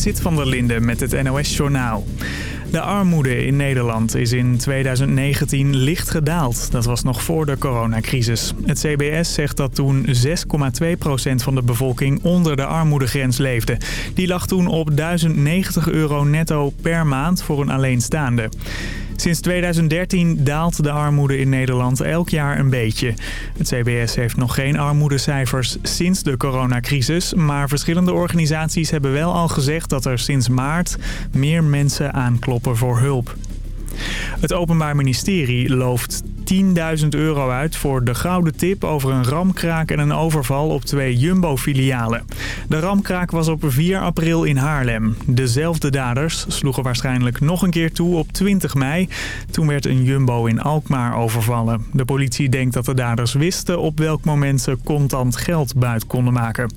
Sit van der Linde met het NOS-journaal. De armoede in Nederland is in 2019 licht gedaald. Dat was nog voor de coronacrisis. Het CBS zegt dat toen 6,2% van de bevolking onder de armoedegrens leefde. Die lag toen op 1090 euro netto per maand voor een alleenstaande. Sinds 2013 daalt de armoede in Nederland elk jaar een beetje. Het CBS heeft nog geen armoedecijfers sinds de coronacrisis... maar verschillende organisaties hebben wel al gezegd dat er sinds maart meer mensen aankloppen voor hulp. Het Openbaar Ministerie looft 10.000 euro uit voor de gouden tip over een ramkraak en een overval op twee Jumbo-filialen. De ramkraak was op 4 april in Haarlem. Dezelfde daders sloegen waarschijnlijk nog een keer toe op 20 mei. Toen werd een Jumbo in Alkmaar overvallen. De politie denkt dat de daders wisten op welk moment ze contant geld buit konden maken.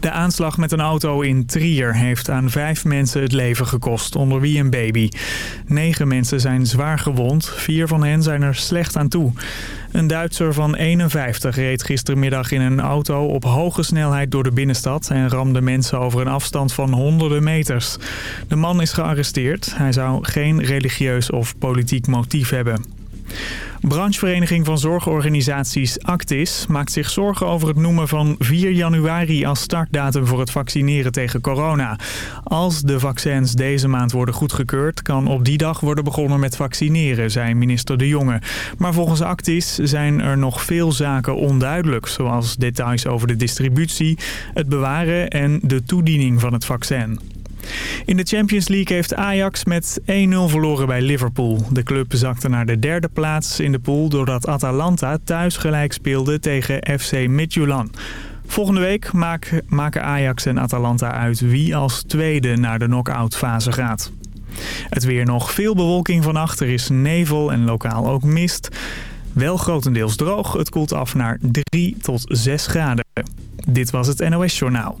De aanslag met een auto in Trier heeft aan vijf mensen het leven gekost, onder wie een baby. Negen mensen zijn zwaar gewond, vier van hen zijn er slecht aan toe. Een Duitser van 51 reed gistermiddag in een auto op hoge snelheid door de binnenstad... en ramde mensen over een afstand van honderden meters. De man is gearresteerd. Hij zou geen religieus of politiek motief hebben. Branchevereniging van Zorgorganisaties Actis maakt zich zorgen over het noemen van 4 januari als startdatum voor het vaccineren tegen corona. Als de vaccins deze maand worden goedgekeurd, kan op die dag worden begonnen met vaccineren, zei minister De Jonge. Maar volgens Actis zijn er nog veel zaken onduidelijk, zoals details over de distributie, het bewaren en de toediening van het vaccin. In de Champions League heeft Ajax met 1-0 verloren bij Liverpool. De club zakte naar de derde plaats in de pool doordat Atalanta thuis gelijk speelde tegen FC Midtjylland. Volgende week maken Ajax en Atalanta uit wie als tweede naar de knock-out fase gaat. Het weer nog veel bewolking vannacht. Er is nevel en lokaal ook mist. Wel grotendeels droog. Het koelt af naar 3 tot 6 graden. Dit was het NOS Journaal.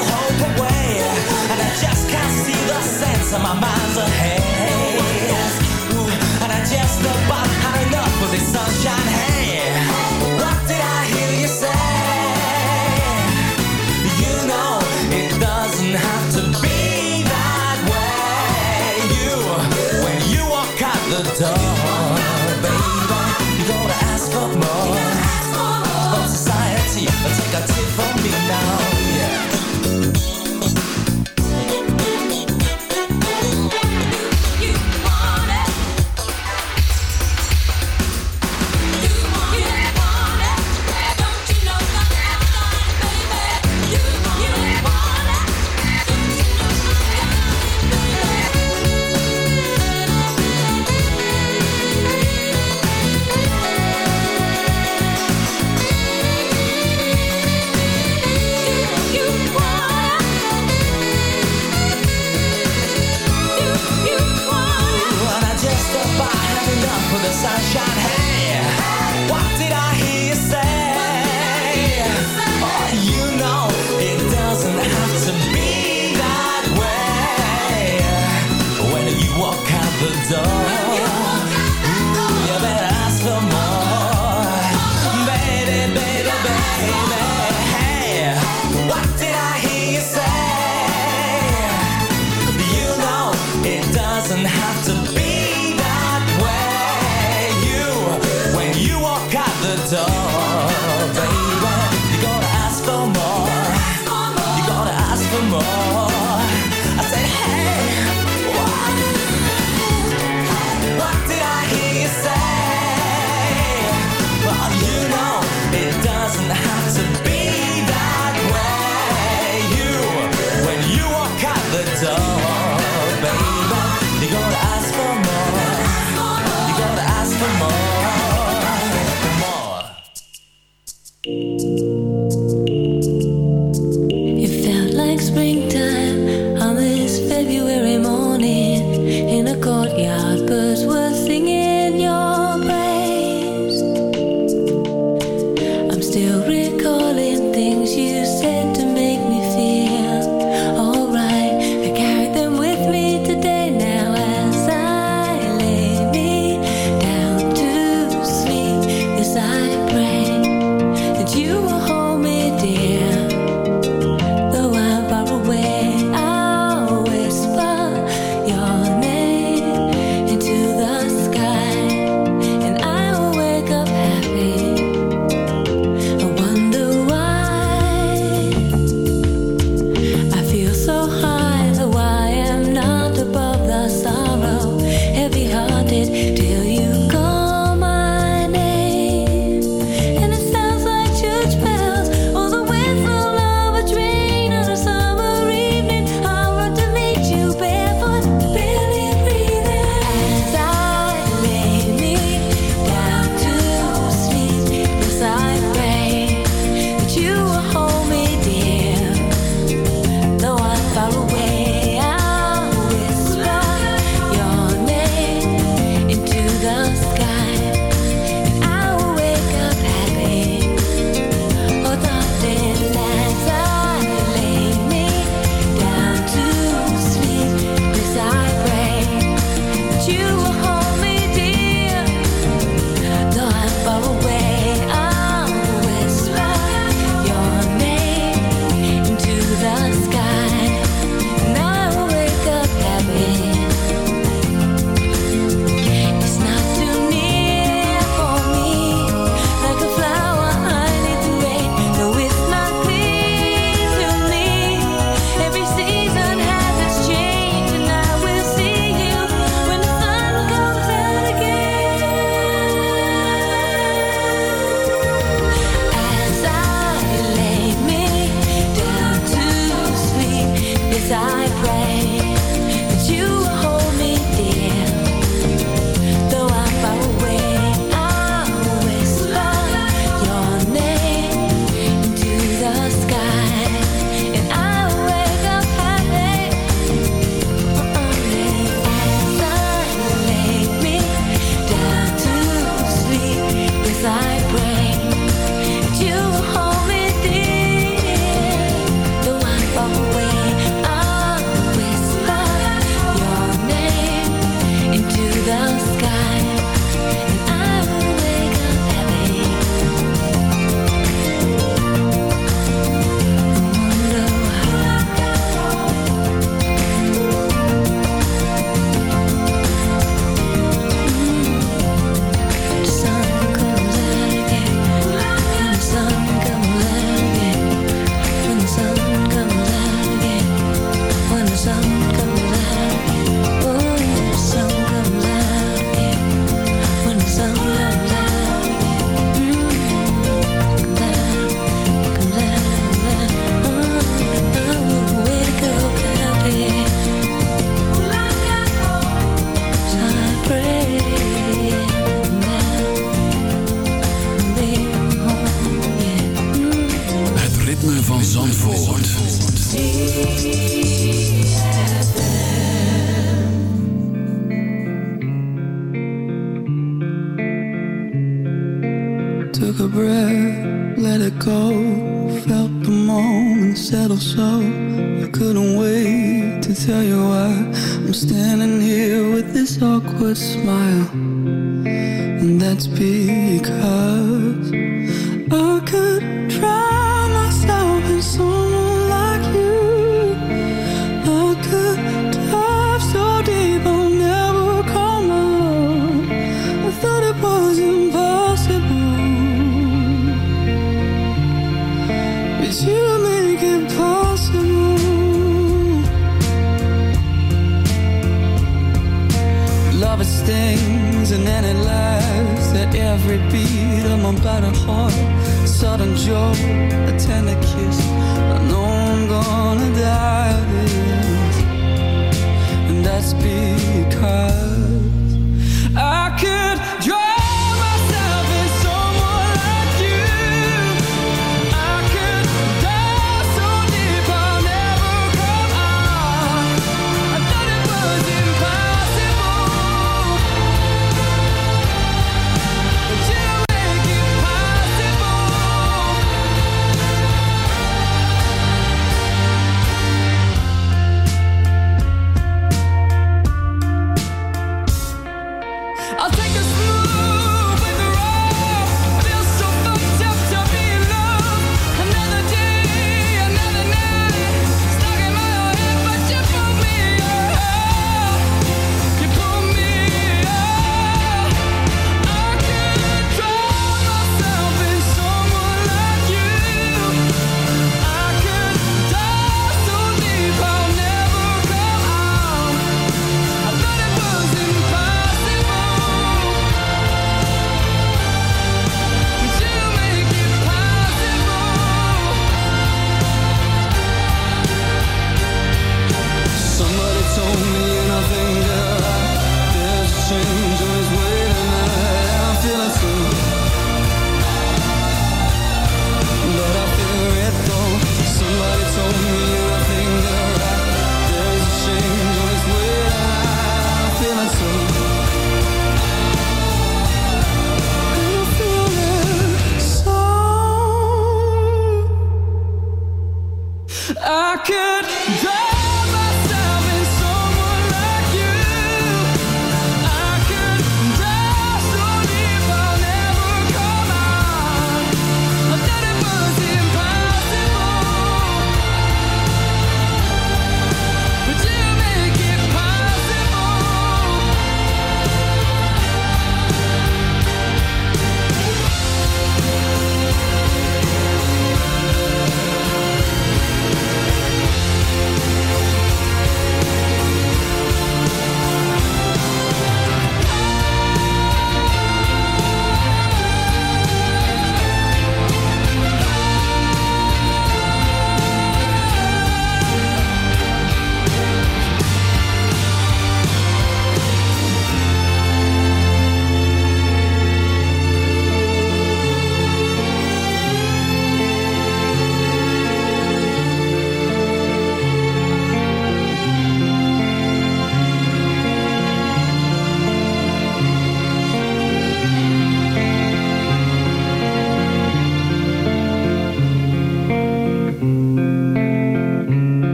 And I just can't see the sense of my mind's ahead. Ooh, and I just about had enough of this sunshine.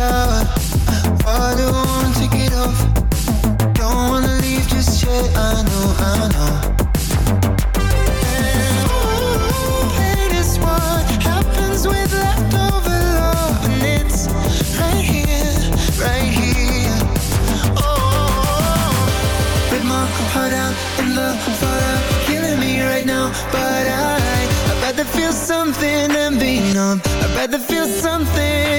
Uh, the shower. Water won't take it off. Don't wanna leave just yet. I know, I know. And ooh, is what happens with leftover love, and it's right here, right here. Oh, rip my heart out in the fallout, killing me right now. But I, I'd rather feel something than be numb. I'd rather feel something.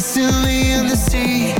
Still in the sea.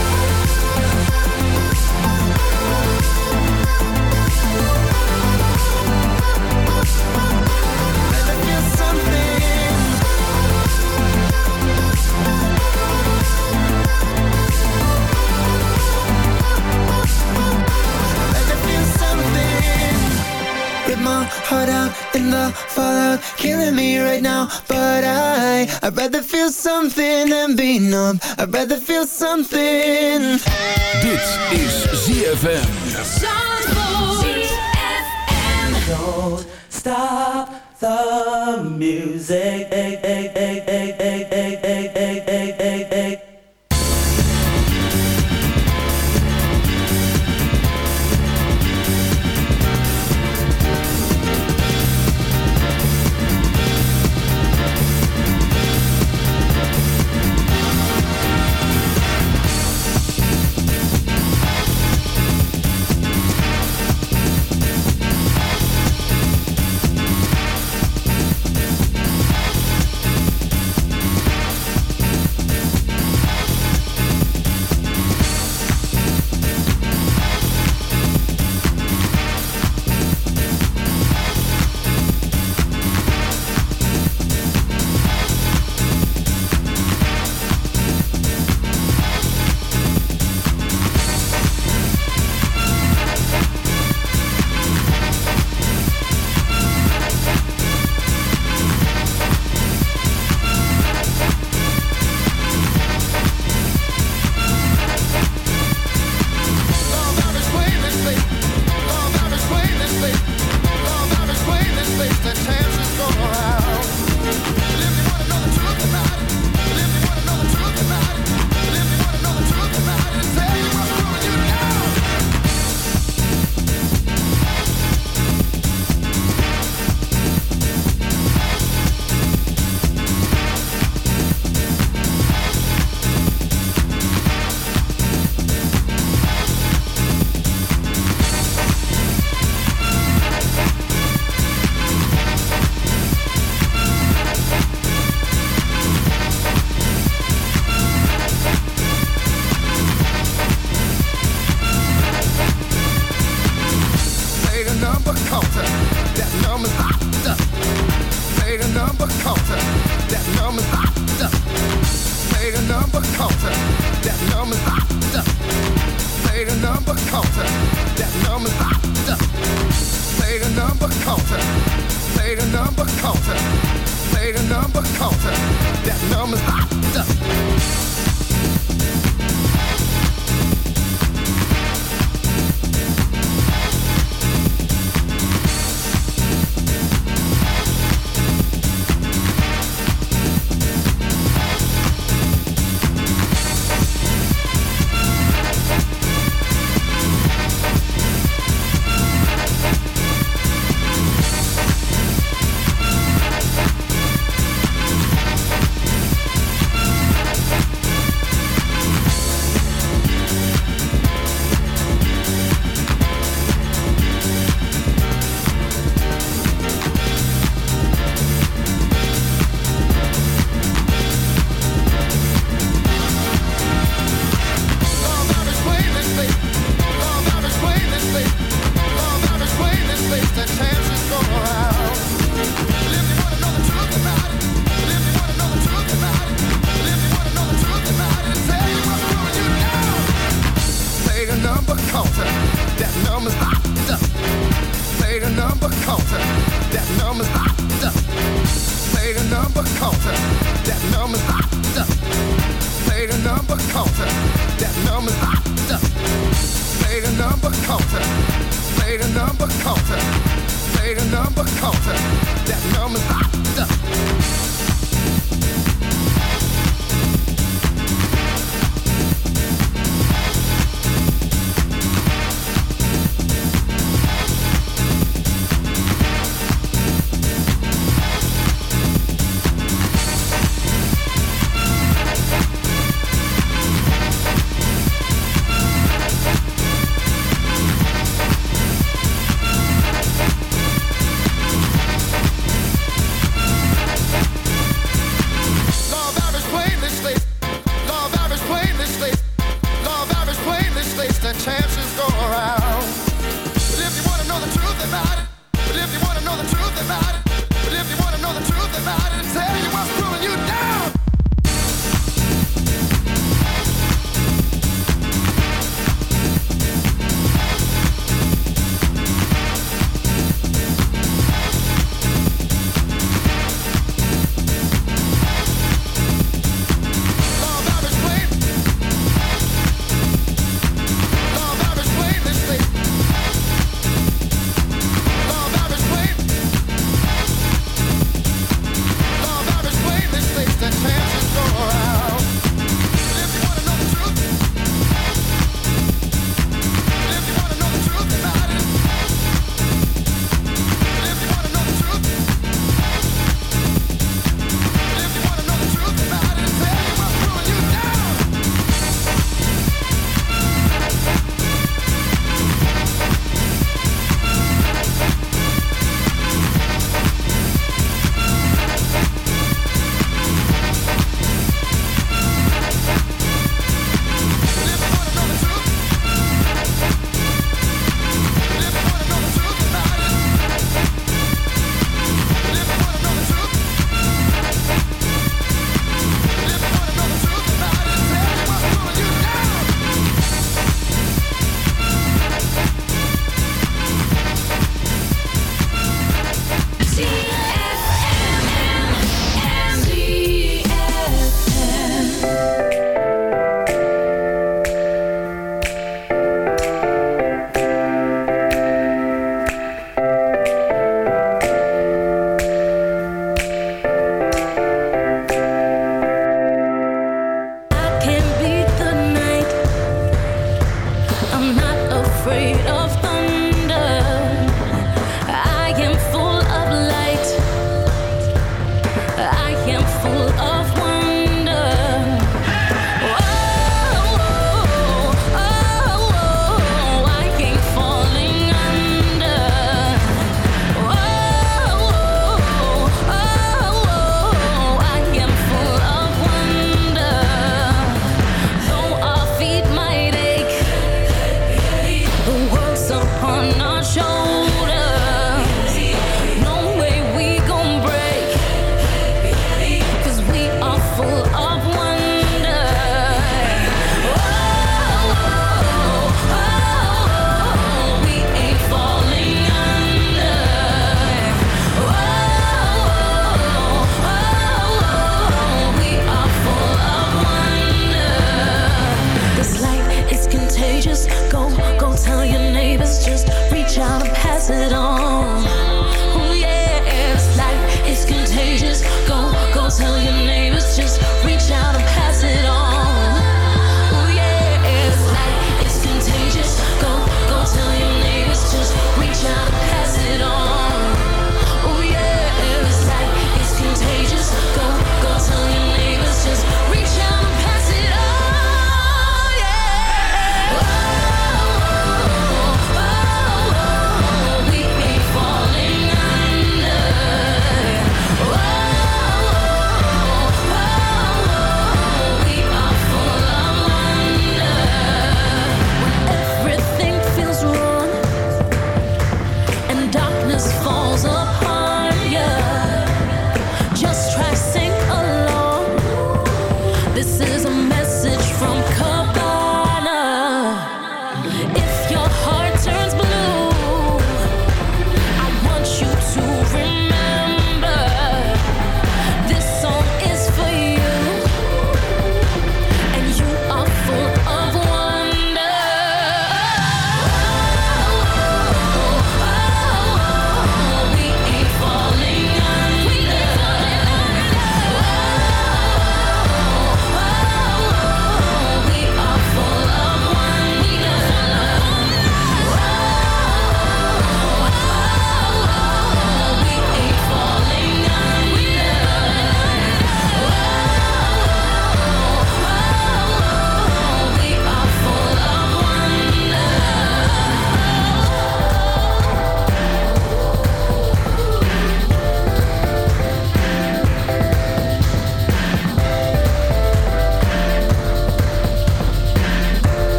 Right now. But I, I'd rather feel something than be numb. I'd rather feel something. Dit is ZFM. Don't stop the music.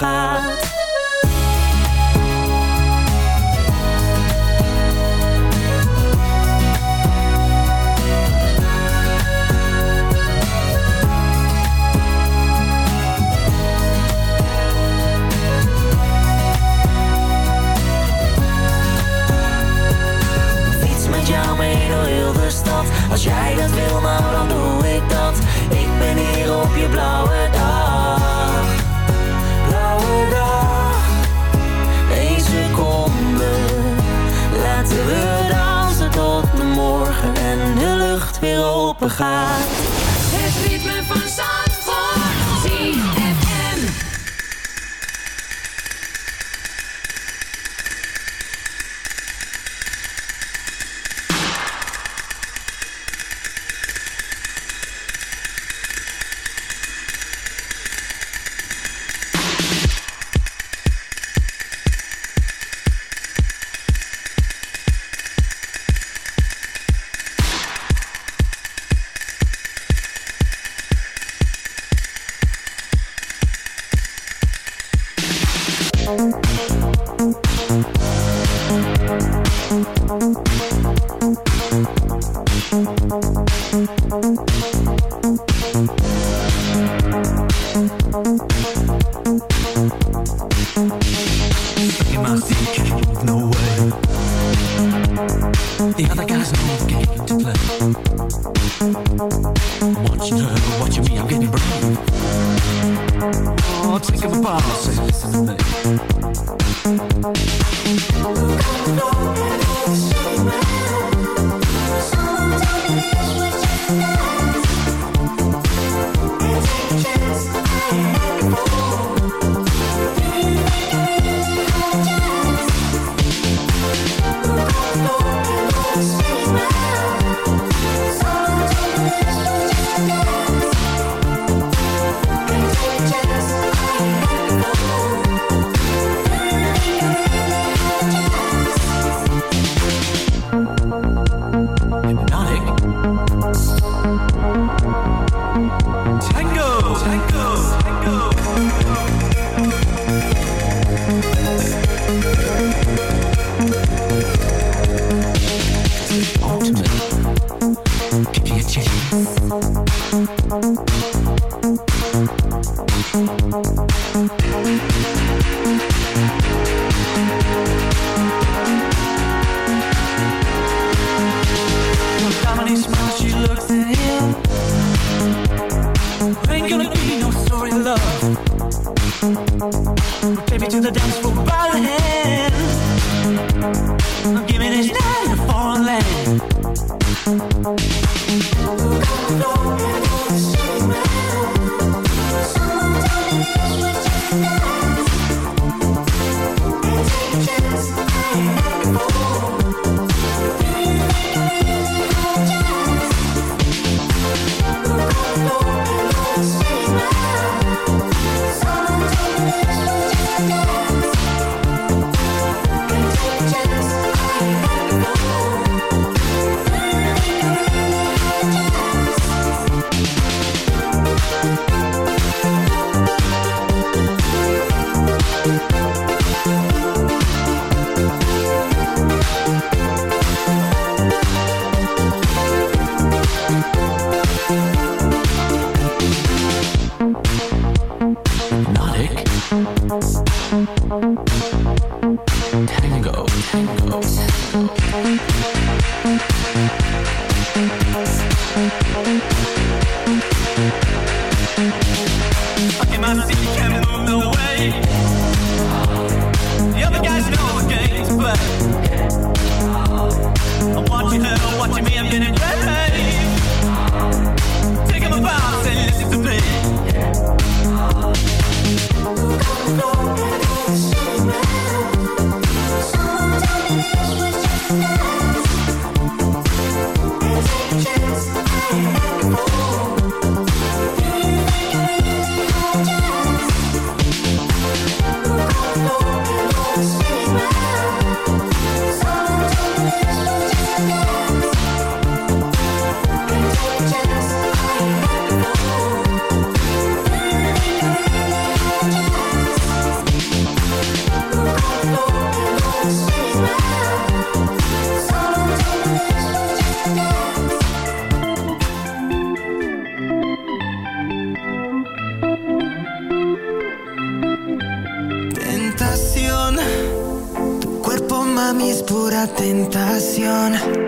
open open gaat. Tentación, tu cuerpo mami es pura tentación.